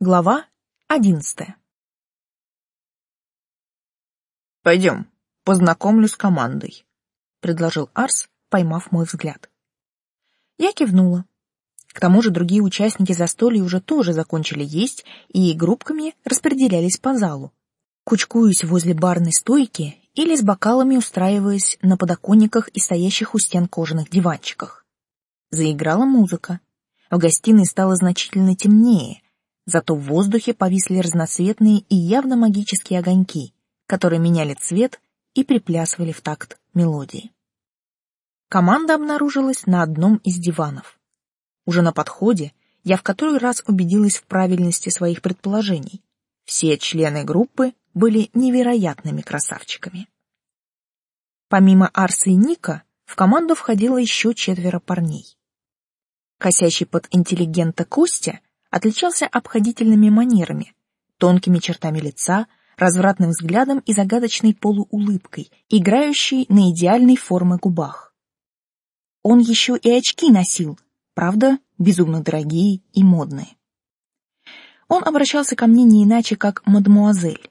Глава одиннадцатая. «Пойдем, познакомлю с командой», — предложил Арс, поймав мой взгляд. Я кивнула. К тому же другие участники застолья уже тоже закончили есть и группками распределялись по залу, кучкуясь возле барной стойки или с бокалами устраиваясь на подоконниках и стоящих у стен кожаных диванчиках. Заиграла музыка. В гостиной стало значительно темнее — Зато в воздухе повисли разноцветные и явно магические огоньки, которые меняли цвет и приплясывали в такт мелодии. Команда обнаружилась на одном из диванов. Уже на подходе я в который раз убедилась в правильности своих предположений. Все члены группы были невероятными красавчиками. Помимо Арса и Ника, в команду входило еще четверо парней. Косящий под интеллигента Костя отличался обходительными манерами, тонкими чертами лица, развратным взглядом и загадочной полуулыбкой, играющей на идеальной формы губах. Он еще и очки носил, правда, безумно дорогие и модные. Он обращался ко мне не иначе, как мадмуазель.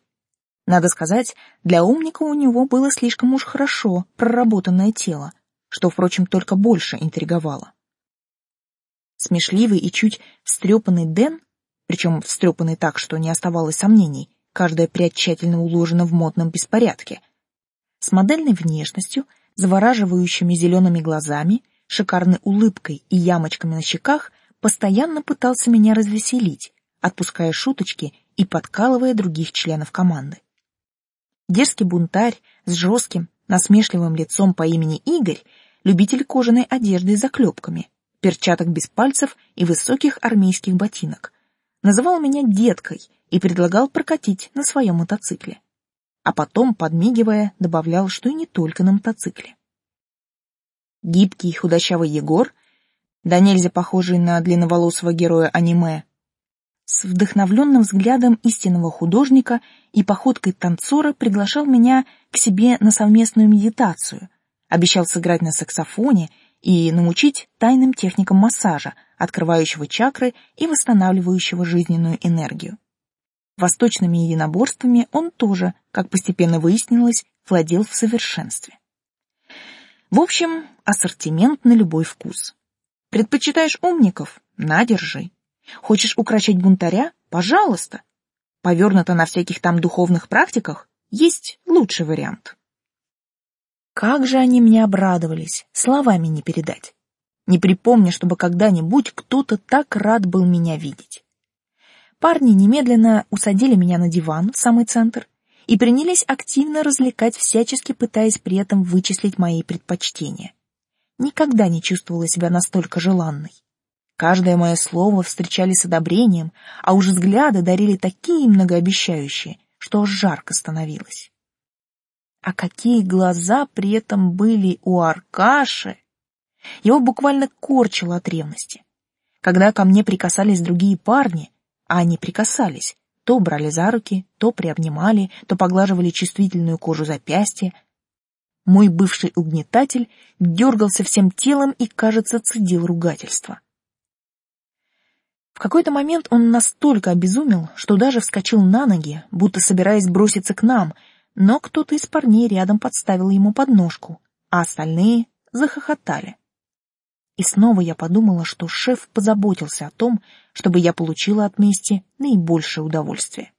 Надо сказать, для умника у него было слишком уж хорошо проработанное тело, что, впрочем, только больше интриговало. Смешливый и чуть встрепанный Дэн, причем встрепанный так, что не оставалось сомнений, каждая прядь тщательно уложена в модном беспорядке, с модельной внешностью, завораживающими зелеными глазами, шикарной улыбкой и ямочками на щеках, постоянно пытался меня развеселить, отпуская шуточки и подкалывая других членов команды. Дерзкий бунтарь с жестким, насмешливым лицом по имени Игорь, любитель кожаной одежды с заклепками, перчаток без пальцев и высоких армейских ботинок. Называл меня деткой и предлагал прокатить на своем мотоцикле. А потом, подмигивая, добавлял, что и не только на мотоцикле. Гибкий худощавый Егор, да нельзя похожий на длинноволосого героя аниме, с вдохновленным взглядом истинного художника и походкой танцора приглашал меня к себе на совместную медитацию, обещал сыграть на саксофоне и научить тайным техникам массажа, открывающего чакры и восстанавливающего жизненную энергию. Восточными единоборствами он тоже, как постепенно выяснилось, владел в совершенстве. В общем, ассортимент на любой вкус. Предпочитаешь умников? На, держи. Хочешь укрочать бунтаря? Пожалуйста. Повернуто на всяких там духовных практиках? Есть лучший вариант. Как же они мне обрадовались, словами не передать. Не припомню, чтобы когда-нибудь кто-то так рад был меня видеть. Парни немедленно усадили меня на диван в самый центр и принялись активно развлекать, всячески пытаясь при этом вычислить мои предпочтения. Никогда не чувствовала себя настолько желанной. Каждое мое слово встречали с одобрением, а уж взгляды дарили такие многообещающие, что аж жарко становилось. А какие глаза при этом были у Аркаши! Его буквально корчило от ревности. Когда ко мне прикасались другие парни, а они прикасались, то брали за руки, то приобнимали, то поглаживали чувствительную кожу запястья, мой бывший угнетатель дергался всем телом и, кажется, цедил ругательство. В какой-то момент он настолько обезумел, что даже вскочил на ноги, будто собираясь броситься к нам — но кто-то из парней рядом подставил ему подножку, а остальные захохотали. И снова я подумала, что шеф позаботился о том, чтобы я получила от мести наибольшее удовольствие.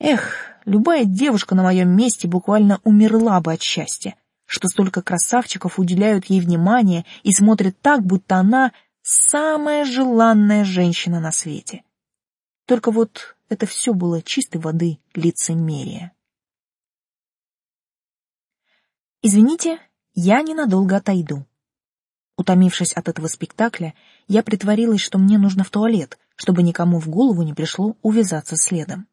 Эх, любая девушка на моем месте буквально умерла бы от счастья, что столько красавчиков уделяют ей внимание и смотрят так, будто она самая желанная женщина на свете. Только вот это все было чистой воды лицемерие. Извините, я ненадолго отойду. Утомившись от этого спектакля, я притворилась, что мне нужно в туалет, чтобы никому в голову не пришло увязаться следом.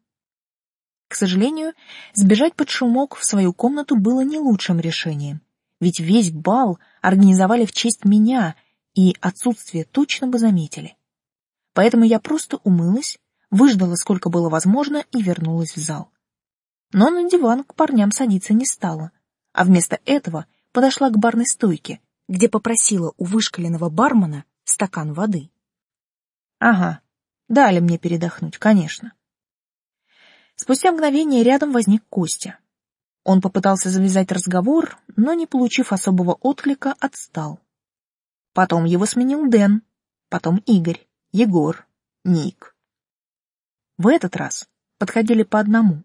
К сожалению, сбежать под шумок в свою комнату было не лучшим решением, ведь весь бал организовали в честь меня, и отсутствие точно бы заметили. Поэтому я просто умылась, выждала сколько было возможно и вернулась в зал. Но на диван к парням садиться не стала — а вместо этого подошла к барной стойке, где попросила у вышкаленного бармена стакан воды. Ага, Дали мне передохнуть, конечно. Спустя мгновение рядом возник Костя. Он попытался завязать разговор, но, не получив особого отклика, отстал. Потом его сменил Дэн, потом Игорь, Егор, Ник. В этот раз подходили по одному.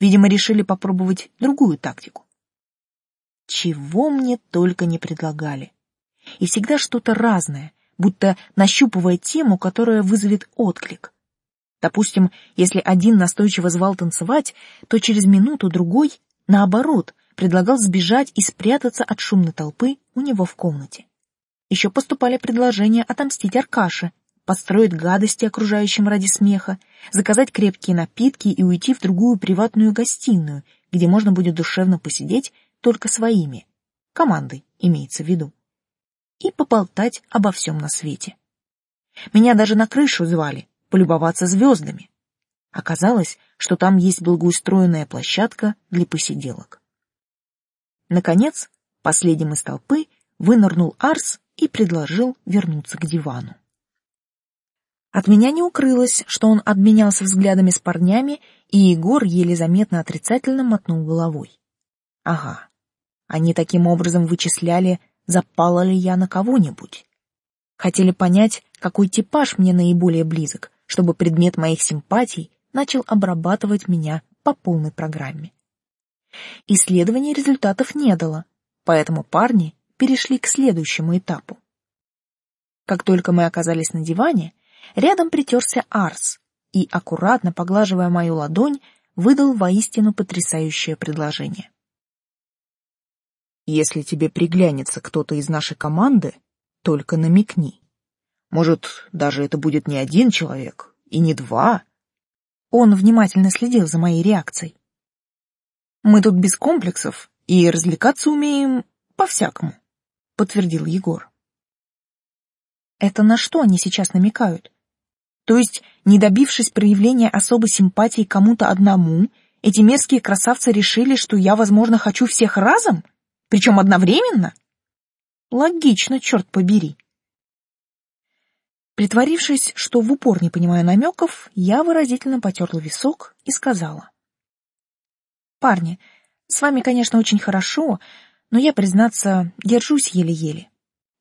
Видимо, решили попробовать другую тактику. Чего мне только не предлагали. И всегда что-то разное, будто нащупывая тему, которая вызовет отклик. Допустим, если один настойчиво звал танцевать, то через минуту-другой, наоборот, предлагал сбежать и спрятаться от шумной толпы у него в комнате. Еще поступали предложения отомстить Аркаше, подстроить гадости окружающим ради смеха, заказать крепкие напитки и уйти в другую приватную гостиную, где можно будет душевно посидеть только своими, командой имеется в виду, и поболтать обо всем на свете. Меня даже на крышу звали, полюбоваться звездами. Оказалось, что там есть благоустроенная площадка для посиделок. Наконец, последним из толпы вынырнул Арс и предложил вернуться к дивану. От меня не укрылось, что он обменялся взглядами с парнями, и Егор еле заметно отрицательно мотнул головой. Ага, они таким образом вычисляли, запала ли я на кого-нибудь. Хотели понять, какой типаж мне наиболее близок, чтобы предмет моих симпатий начал обрабатывать меня по полной программе. Исследование результатов не дало, поэтому парни перешли к следующему этапу. Как только мы оказались на диване, рядом притерся Арс и, аккуратно поглаживая мою ладонь, выдал воистину потрясающее предложение. Если тебе приглянется кто-то из нашей команды, только намекни. Может, даже это будет не один человек, и не два. Он внимательно следил за моей реакцией. Мы тут без комплексов и развлекаться умеем по-всякому, подтвердил Егор. Это на что они сейчас намекают? То есть, не добившись проявления особой симпатии кому-то одному, эти мерзкие красавцы решили, что я, возможно, хочу всех разом? Причем одновременно? Логично, черт побери. Притворившись, что в упор не понимаю намеков, я выразительно потерла висок и сказала. «Парни, с вами, конечно, очень хорошо, но я, признаться, держусь еле-еле.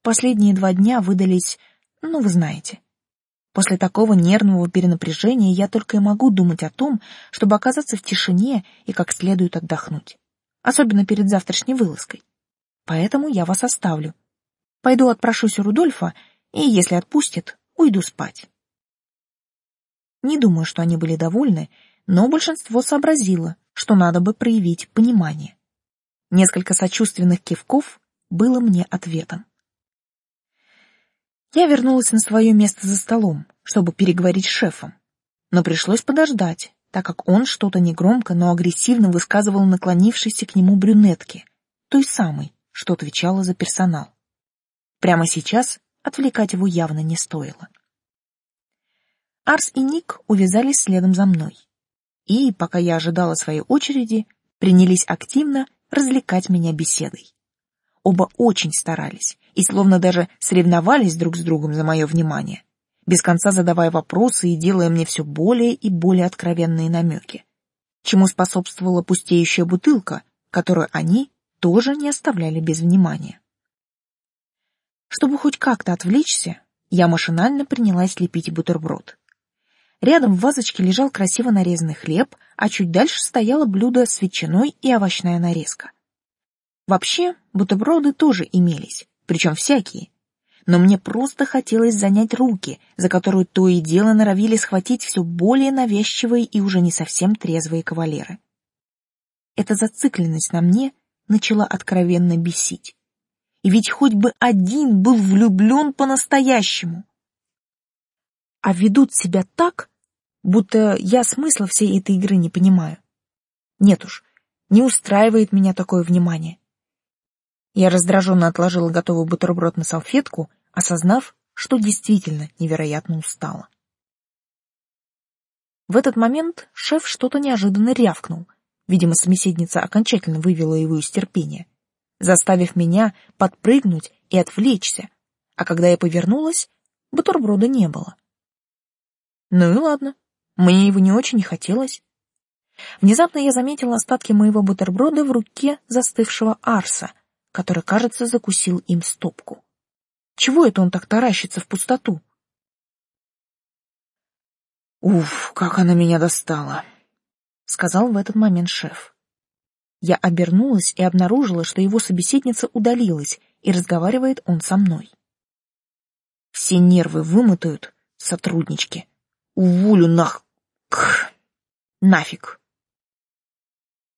Последние два дня выдались, ну, вы знаете. После такого нервного перенапряжения я только и могу думать о том, чтобы оказаться в тишине и как следует отдохнуть особенно перед завтрашней вылазкой. Поэтому я вас оставлю. Пойду отпрошусь у Рудольфа, и, если отпустит, уйду спать. Не думаю, что они были довольны, но большинство сообразило, что надо бы проявить понимание. Несколько сочувственных кивков было мне ответом. Я вернулась на свое место за столом, чтобы переговорить с шефом, но пришлось подождать, так как он что-то негромко, но агрессивно высказывал наклонившейся к нему брюнетке, той самой, что отвечала за персонал. Прямо сейчас отвлекать его явно не стоило. Арс и Ник увязались следом за мной. И, пока я ожидала своей очереди, принялись активно развлекать меня беседой. Оба очень старались и словно даже соревновались друг с другом за мое внимание без конца задавая вопросы и делая мне все более и более откровенные намеки, чему способствовала пустеющая бутылка, которую они тоже не оставляли без внимания. Чтобы хоть как-то отвлечься, я машинально принялась лепить бутерброд. Рядом в вазочке лежал красиво нарезанный хлеб, а чуть дальше стояло блюдо с ветчиной и овощная нарезка. Вообще, бутерброды тоже имелись, причем всякие, но мне просто хотелось занять руки, за которые то и дело норовили схватить все более навязчивые и уже не совсем трезвые кавалеры. Эта зацикленность на мне начала откровенно бесить. И ведь хоть бы один был влюблен по-настоящему. А ведут себя так, будто я смысла всей этой игры не понимаю. Нет уж, не устраивает меня такое внимание. Я раздраженно отложила готовый бутерброд на салфетку, осознав, что действительно невероятно устала. В этот момент шеф что-то неожиданно рявкнул. Видимо, собеседница окончательно вывела его из терпения, заставив меня подпрыгнуть и отвлечься, а когда я повернулась, бутерброда не было. Ну и ладно, мне его не очень и хотелось. Внезапно я заметила остатки моего бутерброда в руке застывшего Арса, который, кажется, закусил им стопку. Чего это он так таращится в пустоту? «Уф, как она меня достала!» — сказал в этот момент шеф. Я обернулась и обнаружила, что его собеседница удалилась, и разговаривает он со мной. Все нервы вымотают, сотруднички. Уволю нах... Кх. Нафиг.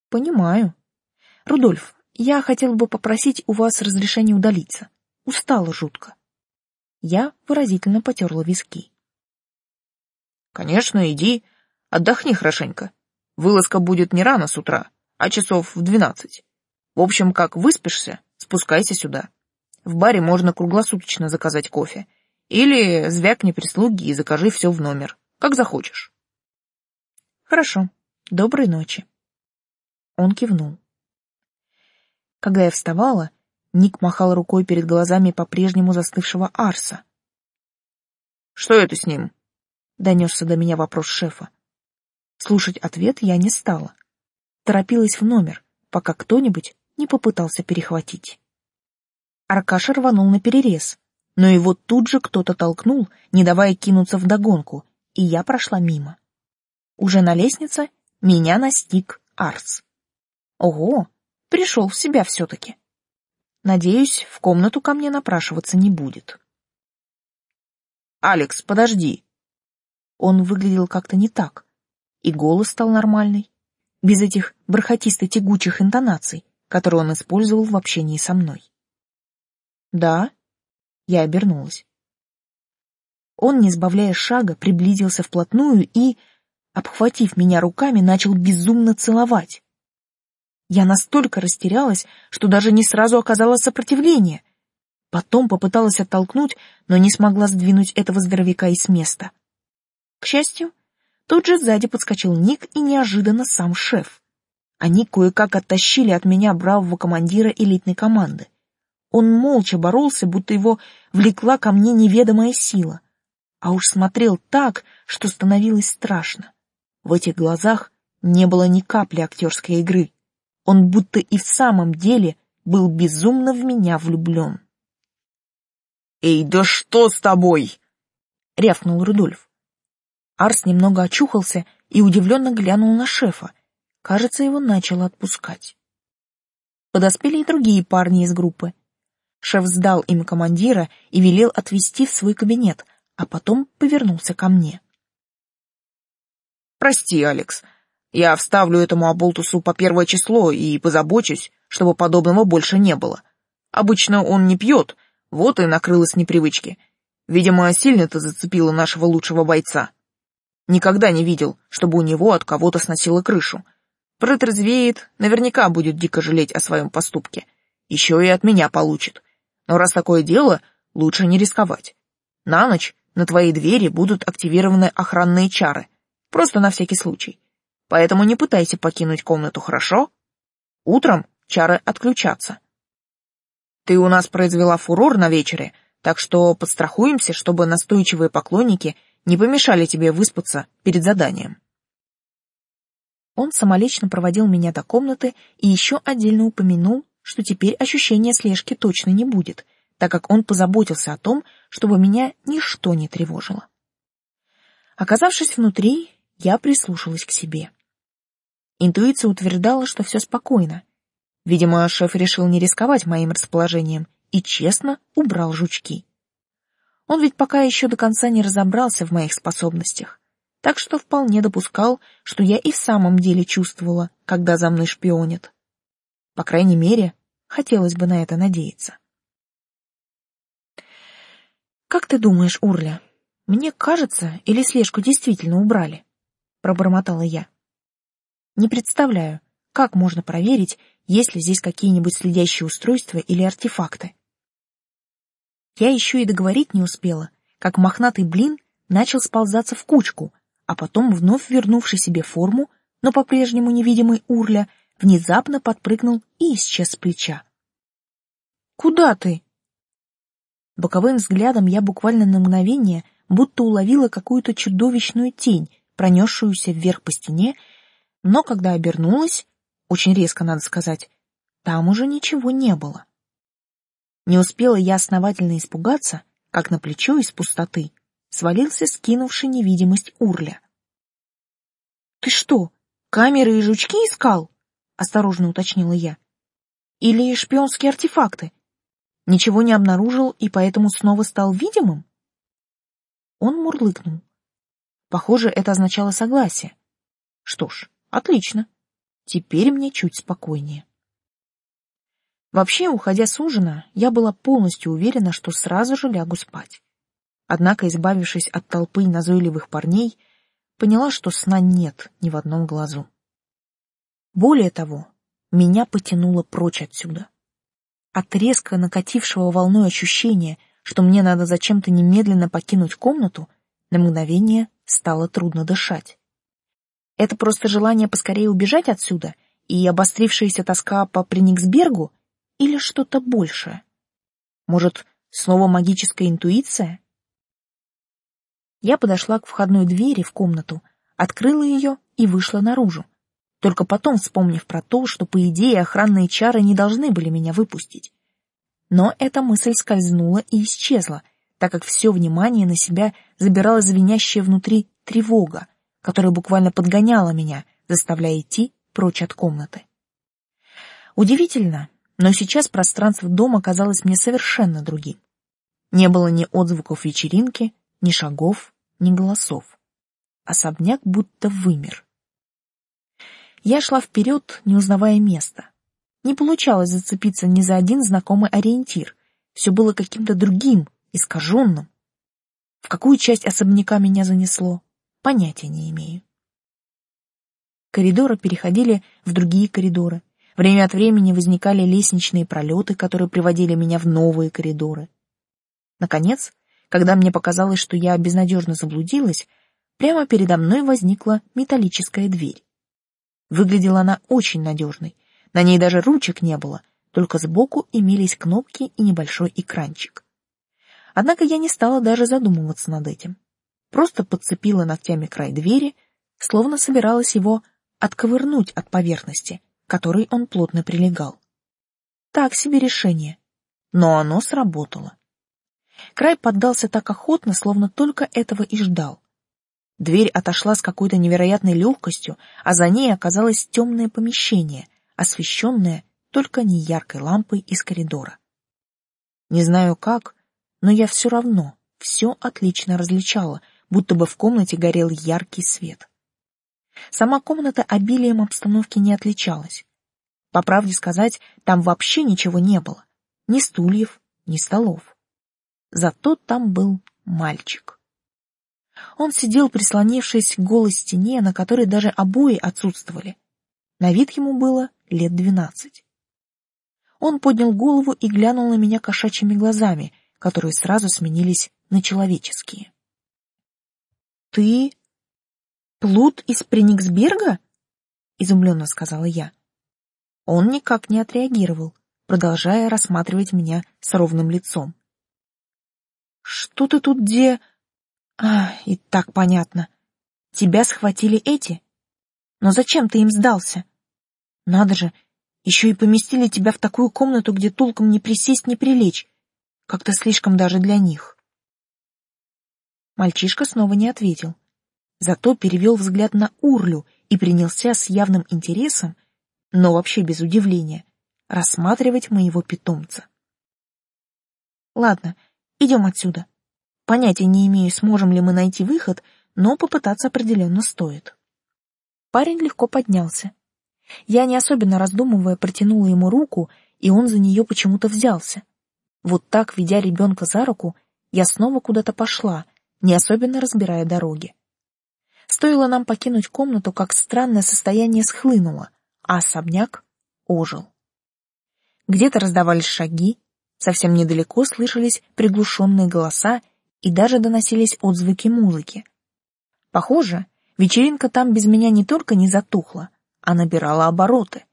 Понимаю. Рудольф, я хотел бы попросить у вас разрешения удалиться. Устала жутко. Я выразительно потерла виски. Конечно, иди, отдохни хорошенько. Вылазка будет не рано с утра, а часов в двенадцать. В общем, как выспишься, спускайся сюда. В баре можно круглосуточно заказать кофе. Или звякни прислуги и закажи все в номер, как захочешь. Хорошо. Доброй ночи. Он кивнул. Когда я вставала, Ник махал рукой перед глазами по-прежнему застывшего Арса. «Что это с ним?» — донесся до меня вопрос шефа. Слушать ответ я не стала. Торопилась в номер, пока кто-нибудь не попытался перехватить. Аркаша рванул на перерез, но его тут же кто-то толкнул, не давая кинуться в догонку, и я прошла мимо. Уже на лестнице меня настиг Арс. Ого, пришел в себя все-таки. Надеюсь, в комнату ко мне напрашиваться не будет. «Алекс, подожди!» Он выглядел как-то не так, и голос стал нормальный, без этих бархатисто-тягучих интонаций, которые он использовал в общении со мной. «Да?» Я обернулась. Он, не сбавляя шага, приблизился вплотную и, обхватив меня руками, начал безумно целовать. Я настолько растерялась, что даже не сразу оказала сопротивление. Потом попыталась оттолкнуть, но не смогла сдвинуть этого здоровяка из места. К счастью, Тут же сзади подскочил Ник и неожиданно сам шеф. Они кое-как оттащили от меня бравого командира элитной команды. Он молча боролся, будто его влекла ко мне неведомая сила. А уж смотрел так, что становилось страшно. В этих глазах не было ни капли актерской игры. Он будто и в самом деле был безумно в меня влюблен. «Эй, да что с тобой?» — рявкнул Рудольф. Арс немного очухался и удивленно глянул на шефа. Кажется, его начало отпускать. Подоспели и другие парни из группы. Шеф сдал им командира и велел отвезти в свой кабинет, а потом повернулся ко мне. «Прости, Алекс, я вставлю этому оболтусу по первое число и позабочусь, чтобы подобного больше не было. Обычно он не пьет, вот и накрылось непривычки. Видимо, сильно ты зацепила нашего лучшего бойца». Никогда не видел, чтобы у него от кого-то сносило крышу. Протрезвеет, наверняка будет дико жалеть о своем поступке. Еще и от меня получит. Но раз такое дело, лучше не рисковать. На ночь на твоей двери будут активированы охранные чары. Просто на всякий случай. Поэтому не пытайся покинуть комнату, хорошо? Утром чары отключатся. Ты у нас произвела фурор на вечере, так что подстрахуемся, чтобы настойчивые поклонники не помешали тебе выспаться перед заданием. Он самолично проводил меня до комнаты и еще отдельно упомянул, что теперь ощущения слежки точно не будет, так как он позаботился о том, чтобы меня ничто не тревожило. Оказавшись внутри, я прислушалась к себе. Интуиция утверждала, что все спокойно. Видимо, шеф решил не рисковать моим расположением и честно убрал жучки. Он ведь пока еще до конца не разобрался в моих способностях, так что вполне допускал, что я и в самом деле чувствовала, когда за мной шпионят. По крайней мере, хотелось бы на это надеяться. «Как ты думаешь, Урля, мне кажется, или слежку действительно убрали?» — пробормотала я. «Не представляю, как можно проверить, есть ли здесь какие-нибудь следящие устройства или артефакты. Я еще и договорить не успела, как мохнатый блин начал сползаться в кучку, а потом, вновь вернувший себе форму, но по-прежнему невидимый урля, внезапно подпрыгнул и исчез с плеча. «Куда ты?» Боковым взглядом я буквально на мгновение будто уловила какую-то чудовищную тень, пронесшуюся вверх по стене, но когда обернулась, очень резко, надо сказать, там уже ничего не было. Не успела я основательно испугаться, как на плечо из пустоты свалился скинувший невидимость урля. «Ты что, камеры и жучки искал?» — осторожно уточнила я. «Или шпионские артефакты? Ничего не обнаружил и поэтому снова стал видимым?» Он мурлыкнул. Похоже, это означало согласие. Что ж, отлично. Теперь мне чуть спокойнее. Вообще, уходя с ужина, я была полностью уверена, что сразу же лягу спать. Однако, избавившись от толпы назойливых парней, поняла, что сна нет ни в одном глазу. Более того, меня потянуло прочь отсюда. От резко накатившего волной ощущения, что мне надо зачем-то немедленно покинуть комнату, на мгновение стало трудно дышать. Это просто желание поскорее убежать отсюда и обострившаяся тоска по Прениксбергу или что-то большее? Может, снова магическая интуиция? Я подошла к входной двери в комнату, открыла ее и вышла наружу, только потом вспомнив про то, что, по идее, охранные чары не должны были меня выпустить. Но эта мысль скользнула и исчезла, так как все внимание на себя забирала звенящая внутри тревога, которая буквально подгоняла меня, заставляя идти прочь от комнаты. Удивительно, но сейчас пространство дома казалось мне совершенно другим. Не было ни отзвуков вечеринки, ни шагов, ни голосов. Особняк будто вымер. Я шла вперед, не узнавая места. Не получалось зацепиться ни за один знакомый ориентир. Все было каким-то другим, искаженным. В какую часть особняка меня занесло, понятия не имею. Коридоры переходили в другие коридоры. Время от времени возникали лестничные пролеты, которые приводили меня в новые коридоры. Наконец, когда мне показалось, что я безнадежно заблудилась, прямо передо мной возникла металлическая дверь. Выглядела она очень надежной, на ней даже ручек не было, только сбоку имелись кнопки и небольшой экранчик. Однако я не стала даже задумываться над этим. Просто подцепила ногтями край двери, словно собиралась его отковырнуть от поверхности, к которой он плотно прилегал. Так себе решение, но оно сработало. Край поддался так охотно, словно только этого и ждал. Дверь отошла с какой-то невероятной легкостью, а за ней оказалось темное помещение, освещенное только неяркой лампой из коридора. Не знаю как, но я все равно все отлично различала, будто бы в комнате горел яркий свет. Сама комната обилием обстановки не отличалась. По правде сказать, там вообще ничего не было. Ни стульев, ни столов. Зато там был мальчик. Он сидел, прислонившись к голой стене, на которой даже обои отсутствовали. На вид ему было лет двенадцать. Он поднял голову и глянул на меня кошачьими глазами, которые сразу сменились на человеческие. «Ты Плут из Прениксберга?» — изумленно сказала я. Он никак не отреагировал, продолжая рассматривать меня с ровным лицом. «Что ты тут где...» «А, и так понятно. Тебя схватили эти? Но зачем ты им сдался? Надо же, еще и поместили тебя в такую комнату, где толком не присесть, не прилечь. Как-то слишком даже для них». Мальчишка снова не ответил зато перевел взгляд на Урлю и принялся с явным интересом, но вообще без удивления, рассматривать моего питомца. Ладно, идем отсюда. Понятия не имею, сможем ли мы найти выход, но попытаться определенно стоит. Парень легко поднялся. Я, не особенно раздумывая, протянула ему руку, и он за нее почему-то взялся. Вот так, ведя ребенка за руку, я снова куда-то пошла, не особенно разбирая дороги. Стоило нам покинуть комнату, как странное состояние схлынуло, а особняк ожил. Где-то раздавались шаги, совсем недалеко слышались приглушенные голоса и даже доносились отзвуки музыки. Похоже, вечеринка там без меня не только не затухла, а набирала обороты.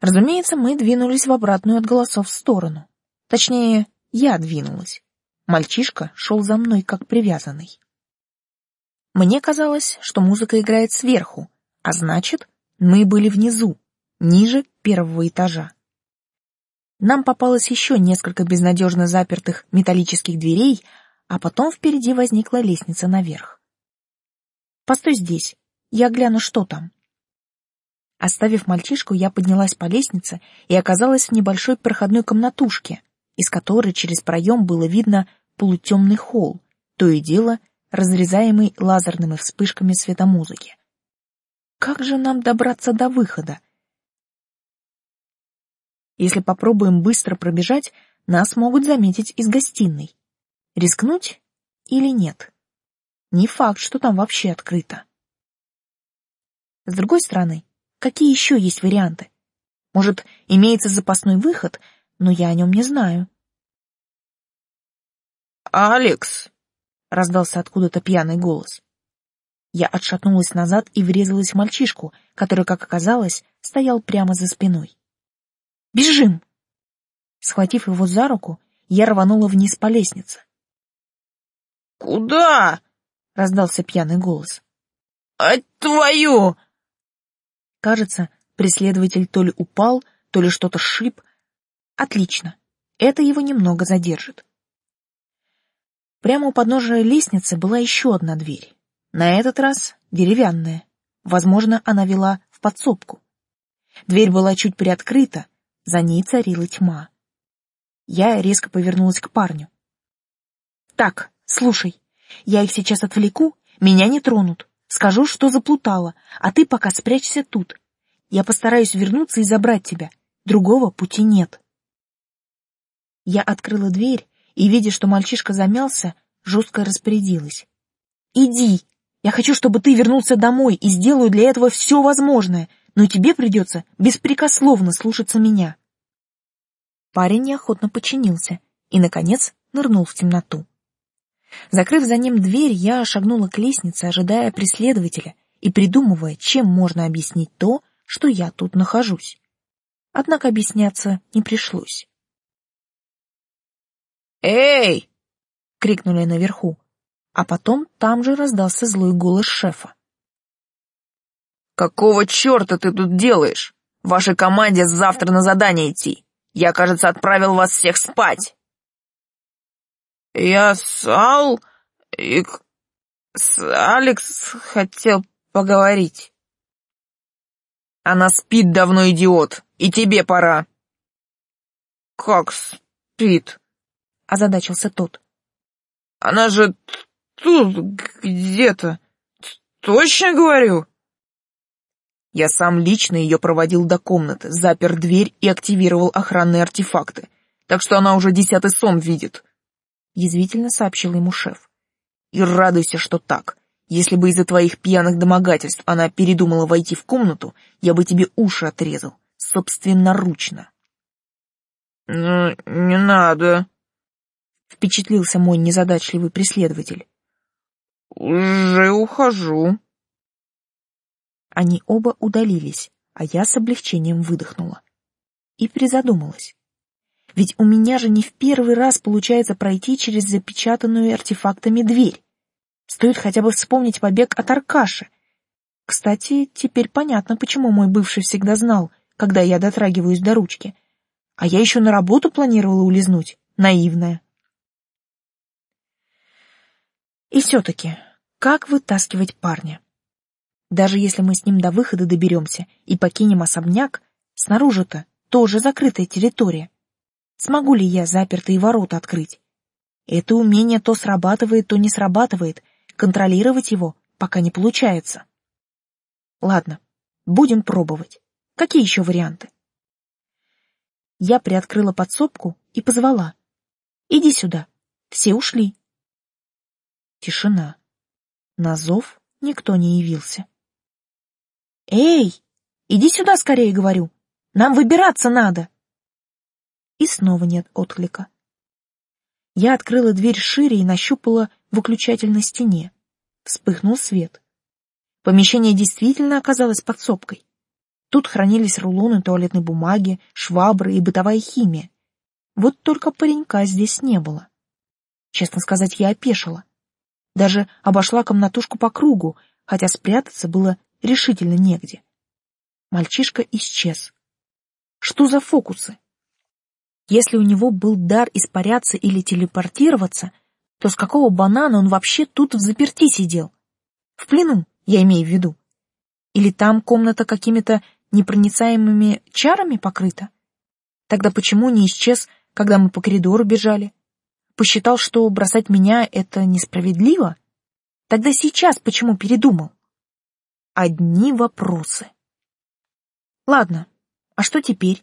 Разумеется, мы двинулись в обратную от голосов сторону. Точнее, я двинулась. Мальчишка шел за мной как привязанный. Мне казалось, что музыка играет сверху, а значит, мы были внизу, ниже первого этажа. Нам попалось еще несколько безнадежно запертых металлических дверей, а потом впереди возникла лестница наверх. «Постой здесь, я гляну, что там». Оставив мальчишку, я поднялась по лестнице и оказалась в небольшой проходной комнатушке, из которой через проем было видно полутемный холл, то и дело разрезаемый лазерными вспышками светомузыки. Как же нам добраться до выхода? Если попробуем быстро пробежать, нас могут заметить из гостиной. Рискнуть или нет? Не факт, что там вообще открыто. С другой стороны, какие еще есть варианты? Может, имеется запасной выход, но я о нем не знаю. «Алекс!» — раздался откуда-то пьяный голос. Я отшатнулась назад и врезалась в мальчишку, который, как оказалось, стоял прямо за спиной. «Бежим!» Схватив его за руку, я рванула вниз по лестнице. «Куда?» — раздался пьяный голос. «А твою!» Кажется, преследователь то ли упал, то ли что-то сшиб. Отлично, это его немного задержит. Прямо у подножия лестницы была еще одна дверь. На этот раз деревянная. Возможно, она вела в подсобку. Дверь была чуть приоткрыта, за ней царила тьма. Я резко повернулась к парню. «Так, слушай, я их сейчас отвлеку, меня не тронут. Скажу, что заплутала, а ты пока спрячься тут. Я постараюсь вернуться и забрать тебя. Другого пути нет». Я открыла дверь и, видя, что мальчишка замялся, жестко распорядилась. «Иди! Я хочу, чтобы ты вернулся домой и сделаю для этого все возможное, но тебе придется беспрекословно слушаться меня». Парень неохотно подчинился и, наконец, нырнул в темноту. Закрыв за ним дверь, я шагнула к лестнице, ожидая преследователя и придумывая, чем можно объяснить то, что я тут нахожусь. Однако объясняться не пришлось. «Эй!» — крикнули наверху, а потом там же раздался злой голос шефа. «Какого черта ты тут делаешь? Вашей команде завтра на задание идти. Я, кажется, отправил вас всех спать». «Я с Ал... и... с Алекс хотел поговорить». «Она спит давно, идиот, и тебе пора». «Как спит?» Озадачился тот. Она же тут где-то. Точно говорю? Я сам лично ее проводил до комнаты, запер дверь и активировал охранные артефакты, так что она уже десятый сон видит. Язвительно сообщил ему шеф. И радуйся, что так. Если бы из-за твоих пьяных домогательств она передумала войти в комнату, я бы тебе уши отрезал, собственноручно. «Ну, не надо», впечатлился мой незадачливый преследователь. «Уже ухожу». Они оба удалились, а я с облегчением выдохнула. И призадумалась. Ведь у меня же не в первый раз получается пройти через запечатанную артефактами дверь. Стоит хотя бы вспомнить побег от Аркаши. Кстати, теперь понятно, почему мой бывший всегда знал, когда я дотрагиваюсь до ручки. А я еще на работу планировала улизнуть. Наивная. И все-таки, как вытаскивать парня? Даже если мы с ним до выхода доберемся и покинем особняк, снаружи-то тоже закрытая территория. Смогу ли я запертые ворота открыть? Это умение то срабатывает, то не срабатывает, контролировать его пока не получается. Ладно, будем пробовать. Какие еще варианты? Я приоткрыла подсобку и позвала. «Иди сюда». Все ушли. Тишина. На зов никто не явился. «Эй, иди сюда скорее, говорю! Нам выбираться надо!» И снова нет отклика. Я открыла дверь шире и нащупала выключатель на стене. Вспыхнул свет. Помещение действительно оказалось подсобкой. Тут хранились рулоны туалетной бумаги, швабры и бытовая химия. Вот только паренька здесь не было. Честно сказать, я опешила. Даже обошла комнатушку по кругу, хотя спрятаться было решительно негде. Мальчишка исчез. Что за фокусы? Если у него был дар испаряться или телепортироваться, то с какого банана он вообще тут в заперти сидел? В плену, я имею в виду. Или там комната какими-то непроницаемыми чарами покрыта? Тогда почему не исчез, когда мы по коридору бежали? Посчитал, что бросать меня — это несправедливо? Тогда сейчас почему передумал? Одни вопросы. Ладно, а что теперь?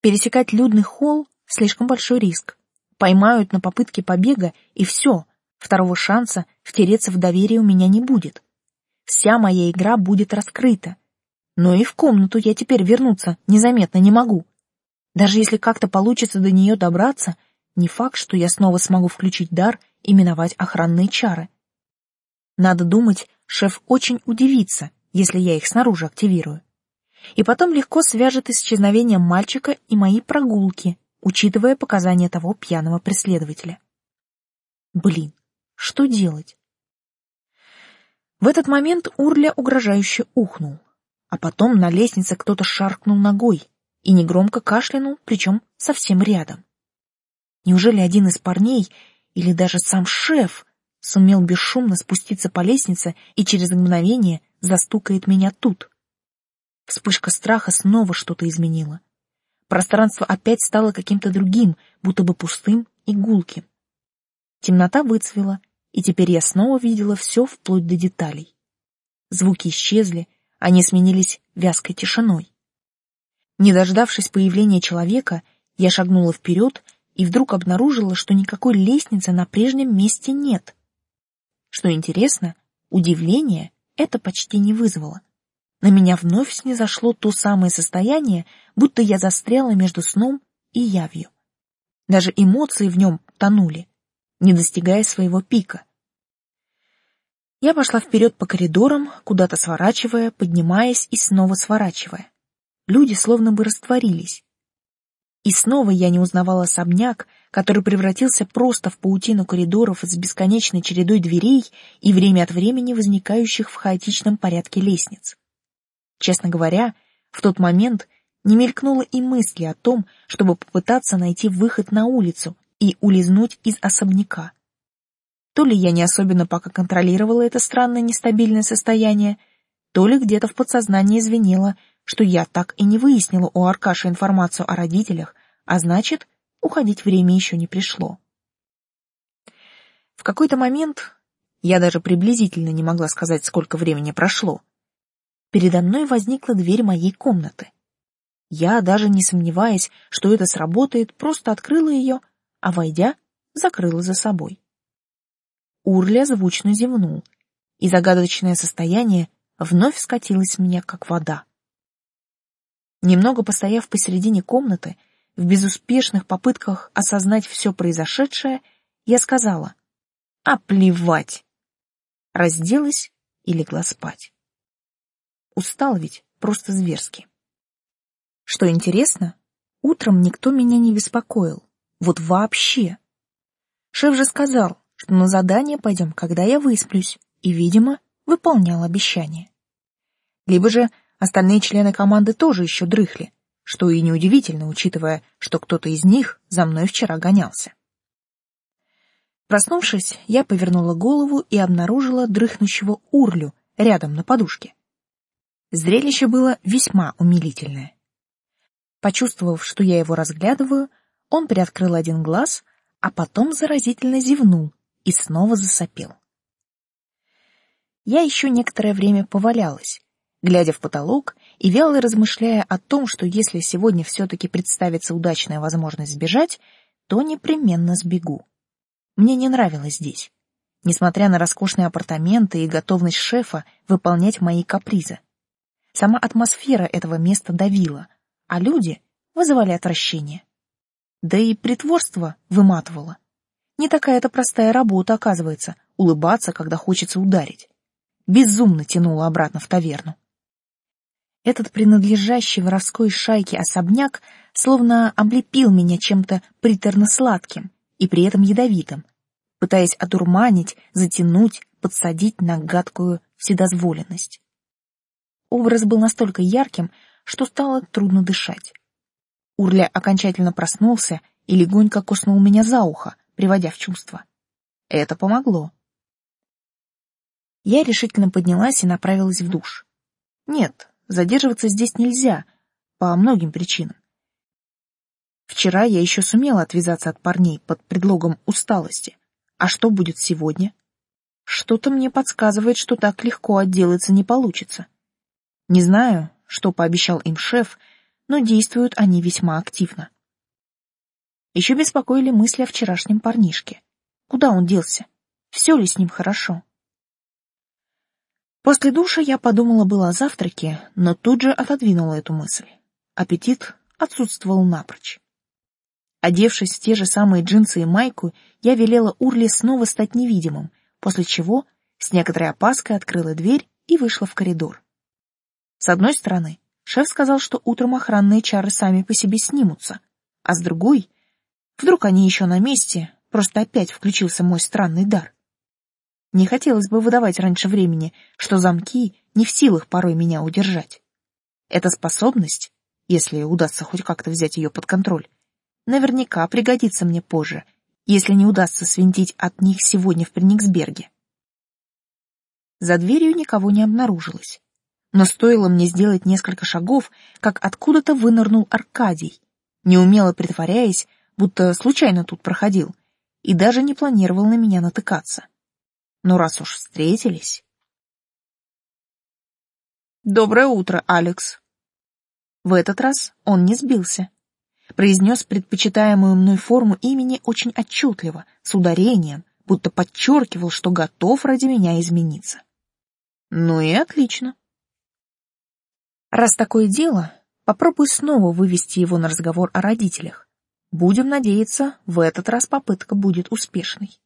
Пересекать людный холл — слишком большой риск. Поймают на попытке побега, и все, второго шанса втереться в доверие у меня не будет. Вся моя игра будет раскрыта. Но и в комнату я теперь вернуться незаметно не могу. Даже если как-то получится до нее добраться, не факт, что я снова смогу включить дар и миновать охранные чары. Надо думать, шеф очень удивится, если я их снаружи активирую. И потом легко свяжет исчезновение мальчика и мои прогулки, учитывая показания того пьяного преследователя. Блин, что делать? В этот момент Урля угрожающе ухнул, а потом на лестнице кто-то шаркнул ногой и негромко кашлянул, причем совсем рядом. Неужели один из парней или даже сам шеф сумел бесшумно спуститься по лестнице и через мгновение застукает меня тут? Вспышка страха снова что-то изменила. Пространство опять стало каким-то другим, будто бы пустым и гулким. Темнота выцвела, и теперь я снова видела все вплоть до деталей. Звуки исчезли, они сменились вязкой тишиной. Не дождавшись появления человека, я шагнула вперед и вдруг обнаружила, что никакой лестницы на прежнем месте нет. Что интересно, удивление это почти не вызвало. На меня вновь снизошло то самое состояние, будто я застряла между сном и явью. Даже эмоции в нем тонули, не достигая своего пика. Я пошла вперед по коридорам, куда-то сворачивая, поднимаясь и снова сворачивая. Люди словно бы растворились. И снова я не узнавала особняк, который превратился просто в паутину коридоров с бесконечной чередой дверей и время от времени возникающих в хаотичном порядке лестниц. Честно говоря, в тот момент не мелькнуло и мысли о том, чтобы попытаться найти выход на улицу и улизнуть из особняка. То ли я не особенно пока контролировала это странное нестабильное состояние, то ли где-то в подсознании звенело, что я так и не выяснила у Аркаши информацию о родителях, а значит, уходить время еще не пришло. В какой-то момент, я даже приблизительно не могла сказать, сколько времени прошло, передо мной возникла дверь моей комнаты. Я, даже не сомневаясь, что это сработает, просто открыла ее, а, войдя, закрыла за собой. Урля звучно зевнул, и загадочное состояние вновь скатилось в меня, как вода. Немного постояв посередине комнаты, в безуспешных попытках осознать все произошедшее, я сказала «А плевать!» Разделась и легла спать. Устал ведь просто зверски. Что интересно, утром никто меня не беспокоил. Вот вообще. Шеф же сказал, что на задание пойдем, когда я высплюсь, и, видимо, выполнял обещание. Либо же остальные члены команды тоже еще дрыхли, что и неудивительно, учитывая, что кто-то из них за мной вчера гонялся. Проснувшись, я повернула голову и обнаружила дрыхнущего урлю рядом на подушке. Зрелище было весьма умилительное. Почувствовав, что я его разглядываю, он приоткрыл один глаз, а потом заразительно зевнул и снова засопел. Я еще некоторое время повалялась, глядя в потолок и вяло размышляя о том, что если сегодня все-таки представится удачная возможность сбежать, то непременно сбегу. Мне не нравилось здесь, несмотря на роскошные апартаменты и готовность шефа выполнять мои капризы. Сама атмосфера этого места давила, а люди вызывали отвращение. Да и притворство выматывало. Не такая это простая работа, оказывается, улыбаться, когда хочется ударить. Безумно тянуло обратно в таверну. Этот принадлежащий воровской шайке особняк словно облепил меня чем-то приторно-сладким и при этом ядовитым, пытаясь одурманить, затянуть, подсадить на гадкую вседозволенность. Образ был настолько ярким, что стало трудно дышать. Урля окончательно проснулся и легонько куснул меня за ухо, приводя в чувство. Это помогло. Я решительно поднялась и направилась в душ. Нет, задерживаться здесь нельзя, по многим причинам. Вчера я еще сумела отвязаться от парней под предлогом усталости. А что будет сегодня? Что-то мне подсказывает, что так легко отделаться не получится. Не знаю, что пообещал им шеф, но действуют они весьма активно. Еще беспокоили мысли о вчерашнем парнишке. Куда он делся? Все ли с ним хорошо? После душа я подумала было о завтраке, но тут же отодвинула эту мысль. Аппетит отсутствовал напрочь. Одевшись в те же самые джинсы и майку, я велела Урле снова стать невидимым, после чего с некоторой опаской открыла дверь и вышла в коридор. С одной стороны, шеф сказал, что утром охранные чары сами по себе снимутся, а с другой, вдруг они еще на месте, просто опять включился мой странный дар. Не хотелось бы выдавать раньше времени, что замки не в силах порой меня удержать. Эта способность, если удастся хоть как-то взять ее под контроль, наверняка пригодится мне позже, если не удастся свинтить от них сегодня в Прениксберге. За дверью никого не обнаружилось. Но стоило мне сделать несколько шагов, как откуда-то вынырнул Аркадий, неумело притворяясь, будто случайно тут проходил, и даже не планировал на меня натыкаться. Но раз уж встретились... «Доброе утро, Алекс!» В этот раз он не сбился. Произнес предпочитаемую мной форму имени очень отчетливо, с ударением, будто подчеркивал, что готов ради меня измениться. Ну и отлично. Раз такое дело, попробуй снова вывести его на разговор о родителях. Будем надеяться, в этот раз попытка будет успешной.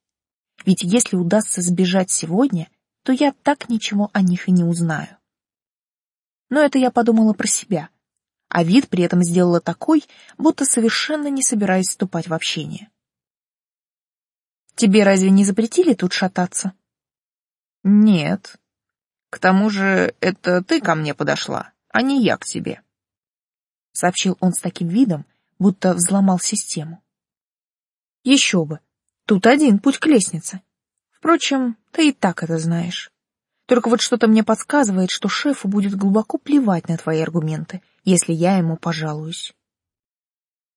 Ведь если удастся сбежать сегодня, то я так ничего о них и не узнаю. Но это я подумала про себя, а вид при этом сделала такой, будто совершенно не собираясь вступать в общение. «Тебе разве не запретили тут шататься?» «Нет. К тому же это ты ко мне подошла а не я к тебе», — сообщил он с таким видом, будто взломал систему. «Еще бы, тут один путь к лестнице. Впрочем, ты и так это знаешь. Только вот что-то мне подсказывает, что шефу будет глубоко плевать на твои аргументы, если я ему пожалуюсь».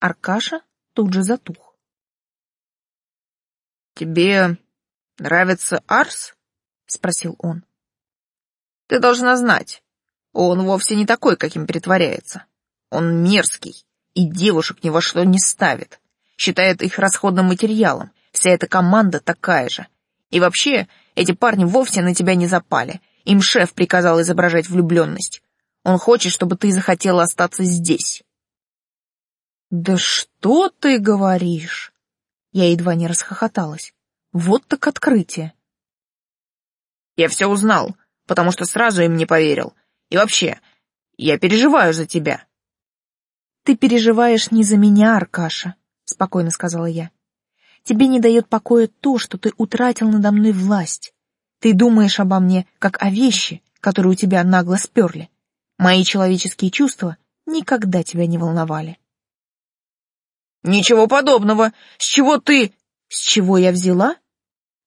Аркаша тут же затух. «Тебе нравится Арс?» — спросил он. «Ты должна знать, он вовсе не такой, каким притворяется. Он мерзкий и девушек ни во что не ставит. Считает их расходным материалом. Вся эта команда такая же. И вообще, эти парни вовсе на тебя не запали. Им шеф приказал изображать влюбленность. Он хочет, чтобы ты захотела остаться здесь. «Да что ты говоришь?» Я едва не расхохоталась. «Вот так открытие!» «Я все узнал, потому что сразу им не поверил. И вообще, я переживаю за тебя. Ты переживаешь не за меня, Аркаша, спокойно сказала я. Тебе не дает покоя то, что ты утратил надо мной власть. Ты думаешь обо мне, как о вещи, которые у тебя нагло сперли. Мои человеческие чувства никогда тебя не волновали. Ничего подобного. С чего ты... С чего я взяла?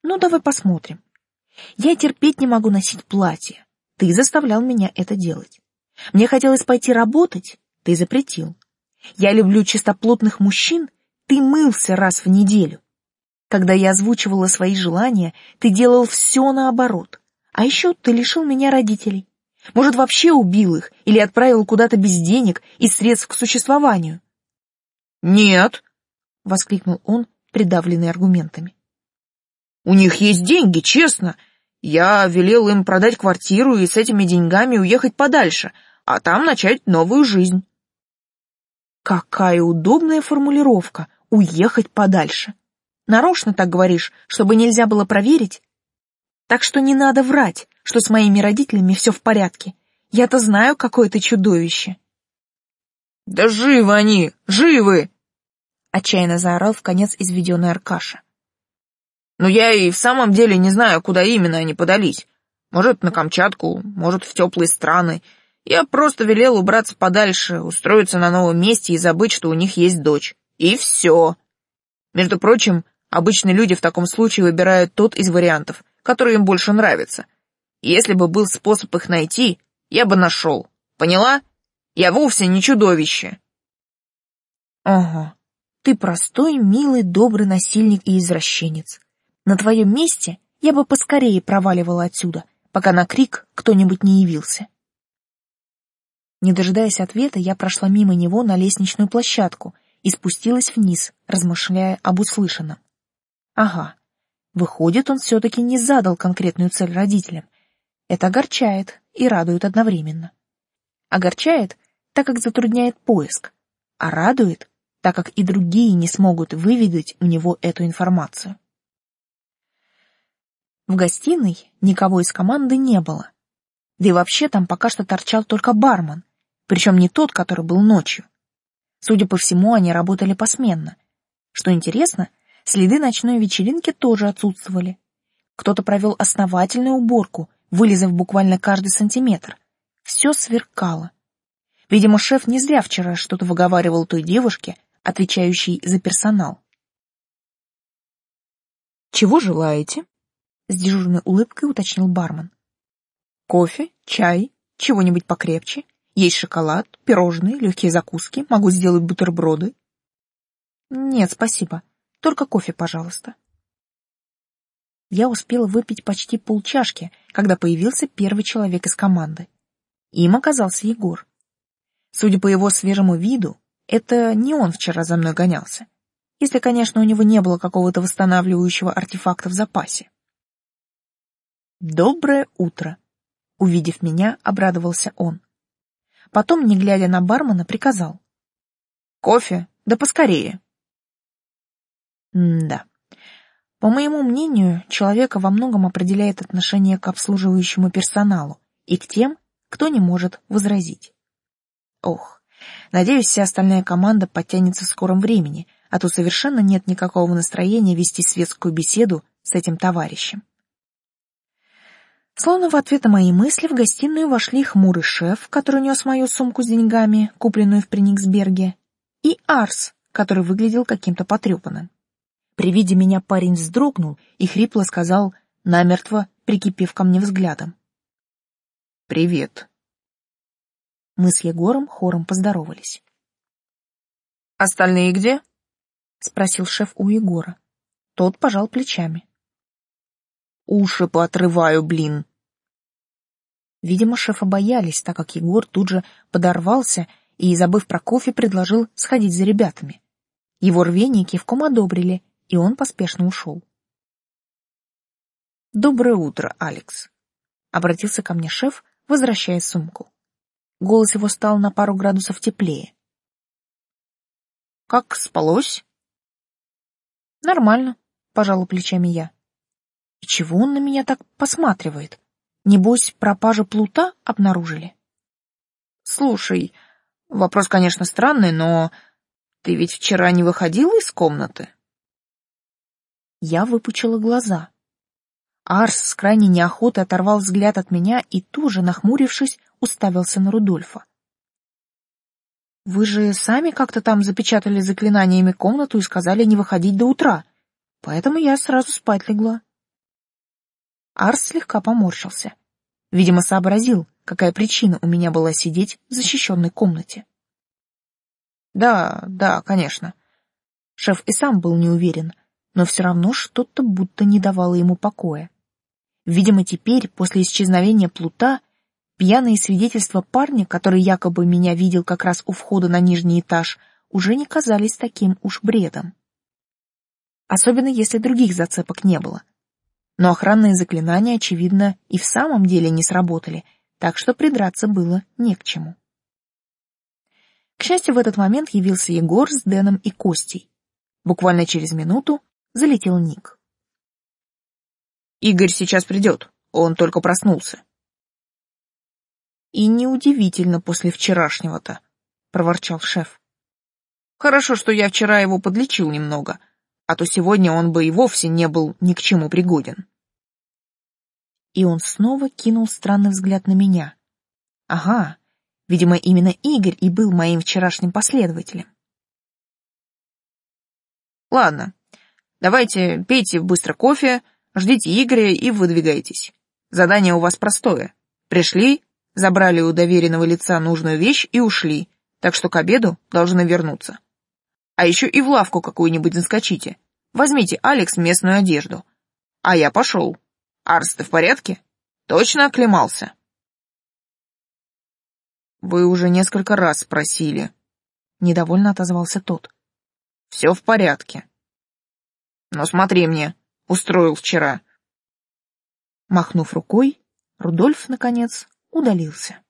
Ну, давай посмотрим. Я терпеть не могу носить платье. Ты заставлял меня это делать. Мне хотелось пойти работать, ты запретил. Я люблю чистоплотных мужчин, ты мылся раз в неделю. Когда я озвучивала свои желания, ты делал все наоборот. А еще ты лишил меня родителей. Может, вообще убил их или отправил куда-то без денег и средств к существованию? «Нет!» — воскликнул он, придавленный аргументами. «У них есть деньги, честно. Я велел им продать квартиру и с этими деньгами уехать подальше, а там начать новую жизнь. Какая удобная формулировка — уехать подальше. Нарочно так говоришь, чтобы нельзя было проверить? Так что не надо врать, что с моими родителями все в порядке. Я-то знаю, какое ты чудовище. Да живы они, живы! Отчаянно заорал в конец изведенный Аркаша. Но я и в самом деле не знаю, куда именно они подались. Может, на Камчатку, может, в теплые страны. Я просто велел убраться подальше, устроиться на новом месте и забыть, что у них есть дочь. И все. Между прочим, обычные люди в таком случае выбирают тот из вариантов, который им больше нравится. Если бы был способ их найти, я бы нашел. Поняла? Я вовсе не чудовище. Ага, ты простой, милый, добрый насильник и извращенец. На твоем месте я бы поскорее проваливала отсюда, пока на крик кто-нибудь не явился. Не дожидаясь ответа, я прошла мимо него на лестничную площадку и спустилась вниз, размышляя об услышанном. Ага, выходит, он все-таки не задал конкретную цель родителям. Это огорчает и радует одновременно. Огорчает, так как затрудняет поиск, а радует, так как и другие не смогут выведать у него эту информацию. В гостиной никого из команды не было. Да и вообще там пока что торчал только бармен, причем не тот, который был ночью. Судя по всему, они работали посменно. Что интересно, следы ночной вечеринки тоже отсутствовали. Кто-то провел основательную уборку, вылезав буквально каждый сантиметр. Все сверкало. Видимо, шеф не зря вчера что-то выговаривал той девушке, отвечающей за персонал. «Чего желаете?» С дежурной улыбкой уточнил бармен. Кофе, чай, чего-нибудь покрепче. Есть шоколад, пирожные, легкие закуски. Могу сделать бутерброды. Нет, спасибо. Только кофе, пожалуйста. Я успела выпить почти полчашки, когда появился первый человек из команды. Им оказался Егор. Судя по его свежему виду, это не он вчера за мной гонялся. Если, конечно, у него не было какого-то восстанавливающего артефакта в запасе. «Доброе утро!» Увидев меня, обрадовался он. Потом, не глядя на бармена, приказал. «Кофе? Да поскорее!» М-да. По моему мнению, человека во многом определяет отношение к обслуживающему персоналу и к тем, кто не может возразить. Ох, надеюсь, вся остальная команда подтянется в скором времени, а то совершенно нет никакого настроения вести светскую беседу с этим товарищем. Словно в ответ на мои мысли в гостиную вошли хмурый шеф, который нес мою сумку с деньгами, купленную в Прениксберге, и Арс, который выглядел каким-то потрепанным. При виде меня парень вздрогнул и хрипло сказал, намертво прикипев ко мне взглядом. «Привет». Мы с Егором хором поздоровались. «Остальные где?» — спросил шеф у Егора. Тот пожал плечами. Уши поотрываю, блин. Видимо, шефа боялись, так как Егор тут же подорвался и, забыв про кофе, предложил сходить за ребятами. Его рвение кивком одобрили, и он поспешно ушел. «Доброе утро, Алекс», — обратился ко мне шеф, возвращая сумку. Голос его стал на пару градусов теплее. «Как спалось?» «Нормально», — пожала плечами я. И чего он на меня так посматривает? Небось, пропажа плута обнаружили? Слушай, вопрос, конечно, странный, но ты ведь вчера не выходила из комнаты? Я выпучила глаза. Арс с крайней неохотой оторвал взгляд от меня и тоже, нахмурившись, уставился на Рудольфа. «Вы же сами как-то там запечатали заклинаниями комнату и сказали не выходить до утра, поэтому я сразу спать легла». Арс слегка поморщился. Видимо, сообразил, какая причина у меня была сидеть в защищенной комнате. Да, да, конечно. Шеф и сам был не уверен, но все равно что-то будто не давало ему покоя. Видимо, теперь, после исчезновения плута, пьяные свидетельства парня, который якобы меня видел как раз у входа на нижний этаж, уже не казались таким уж бредом. Особенно если других зацепок не было — но охранные заклинания, очевидно, и в самом деле не сработали, так что придраться было не к чему. К счастью, в этот момент явился Егор с Дэном и Костей. Буквально через минуту залетел Ник. «Игорь сейчас придет, он только проснулся». «И неудивительно после вчерашнего-то», — проворчал шеф. «Хорошо, что я вчера его подлечил немного, а то сегодня он бы и вовсе не был ни к чему пригоден. И он снова кинул странный взгляд на меня. Ага, видимо, именно Игорь и был моим вчерашним последователем. Ладно, давайте пейте быстро кофе, ждите Игоря и выдвигайтесь. Задание у вас простое. Пришли, забрали у доверенного лица нужную вещь и ушли, так что к обеду должны вернуться. А еще и в лавку какую-нибудь заскочите. Возьмите, Алекс, местную одежду. А я пошел. Арс, ты в порядке? Точно оклемался? Вы уже несколько раз спросили. Недовольно отозвался тот. Все в порядке. Но смотри мне, устроил вчера. Махнув рукой, Рудольф, наконец, удалился.